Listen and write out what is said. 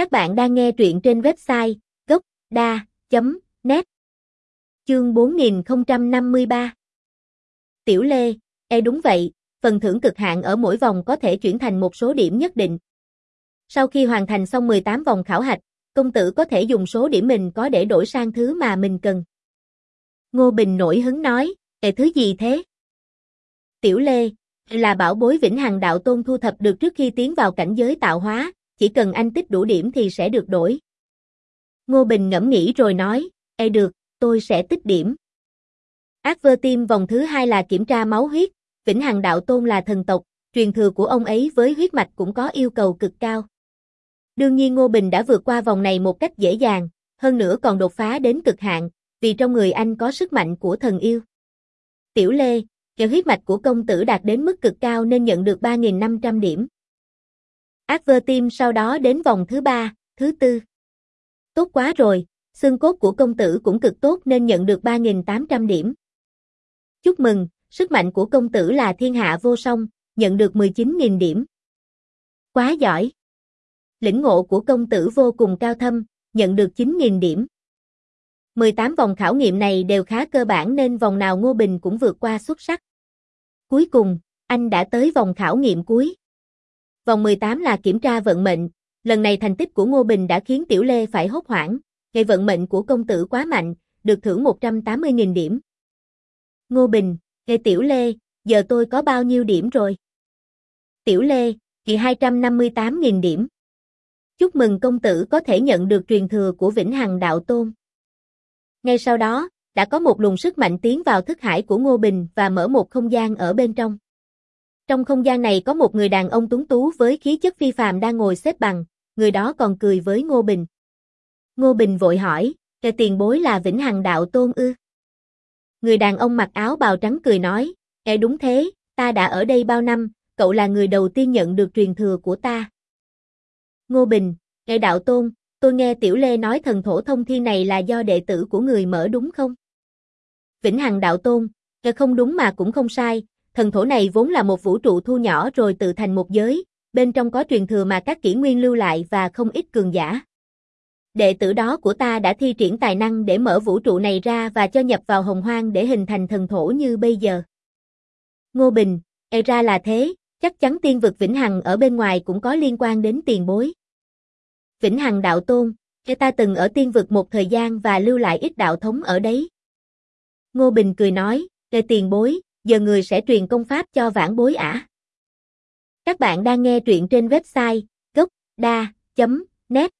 Các bạn đang nghe truyện trên website gốc.da.net Chương 4053 Tiểu Lê, e đúng vậy, phần thưởng cực hạn ở mỗi vòng có thể chuyển thành một số điểm nhất định. Sau khi hoàn thành xong 18 vòng khảo hạch, công tử có thể dùng số điểm mình có để đổi sang thứ mà mình cần. Ngô Bình nổi hứng nói, e thứ gì thế? Tiểu Lê, là bảo bối vĩnh hằng đạo tôn thu thập được trước khi tiến vào cảnh giới tạo hóa, chỉ cần anh tích đủ điểm thì sẽ được đổi. Ngô Bình ngẫm nghĩ rồi nói, e được, tôi sẽ tích điểm. Ác vơ tim vòng thứ hai là kiểm tra máu huyết, Vĩnh Hằng Đạo Tôn là thần tộc, truyền thừa của ông ấy với huyết mạch cũng có yêu cầu cực cao. Đương nhiên Ngô Bình đã vượt qua vòng này một cách dễ dàng, hơn nữa còn đột phá đến cực hạn, vì trong người anh có sức mạnh của thần yêu. Tiểu Lê, kẻ huyết mạch của công tử đạt đến mức cực cao nên nhận được 3.500 điểm. Ác vơ tim sau đó đến vòng thứ ba, thứ tư. Tốt quá rồi, xương cốt của công tử cũng cực tốt nên nhận được 3.800 điểm. Chúc mừng, sức mạnh của công tử là thiên hạ vô song, nhận được 19.000 điểm. Quá giỏi. Lĩnh ngộ của công tử vô cùng cao thâm, nhận được 9.000 điểm. 18 vòng khảo nghiệm này đều khá cơ bản nên vòng nào Ngô Bình cũng vượt qua xuất sắc. Cuối cùng, anh đã tới vòng khảo nghiệm cuối. Vòng 18 là kiểm tra vận mệnh, lần này thành tích của Ngô Bình đã khiến Tiểu Lê phải hốt hoảng, ngày vận mệnh của công tử quá mạnh, được thưởng 180.000 điểm. Ngô Bình, ngày Tiểu Lê, giờ tôi có bao nhiêu điểm rồi? Tiểu Lê, kỳ 258.000 điểm. Chúc mừng công tử có thể nhận được truyền thừa của Vĩnh Hằng Đạo Tôn. Ngay sau đó, đã có một luồng sức mạnh tiến vào thức hải của Ngô Bình và mở một không gian ở bên trong. Trong không gian này có một người đàn ông tuấn tú với khí chất phi phàm đang ngồi xếp bằng, người đó còn cười với Ngô Bình. Ngô Bình vội hỏi, kẻ tiền bối là Vĩnh Hằng Đạo Tôn ư? Người đàn ông mặc áo bào trắng cười nói, e đúng thế, ta đã ở đây bao năm, cậu là người đầu tiên nhận được truyền thừa của ta. Ngô Bình, e đạo tôn, tôi nghe Tiểu Lê nói thần thổ thông thiên này là do đệ tử của người mở đúng không? Vĩnh Hằng Đạo Tôn, e không đúng mà cũng không sai, thần thổ này vốn là một vũ trụ thu nhỏ rồi tự thành một giới, bên trong có truyền thừa mà các kỷ nguyên lưu lại và không ít cường giả. Đệ tử đó của ta đã thi triển tài năng để mở vũ trụ này ra và cho nhập vào hồng hoang để hình thành thần thổ như bây giờ. Ngô Bình, e ra là thế, chắc chắn tiên vực Vĩnh Hằng ở bên ngoài cũng có liên quan đến tiền bối. Vĩnh Hằng đạo tôn, e ta từng ở tiên vực một thời gian và lưu lại ít đạo thống ở đấy. Ngô Bình cười nói, e tiền bối, giờ người sẽ truyền công pháp cho vãn bối ả. Các bạn đang nghe truyện trên website gocda.net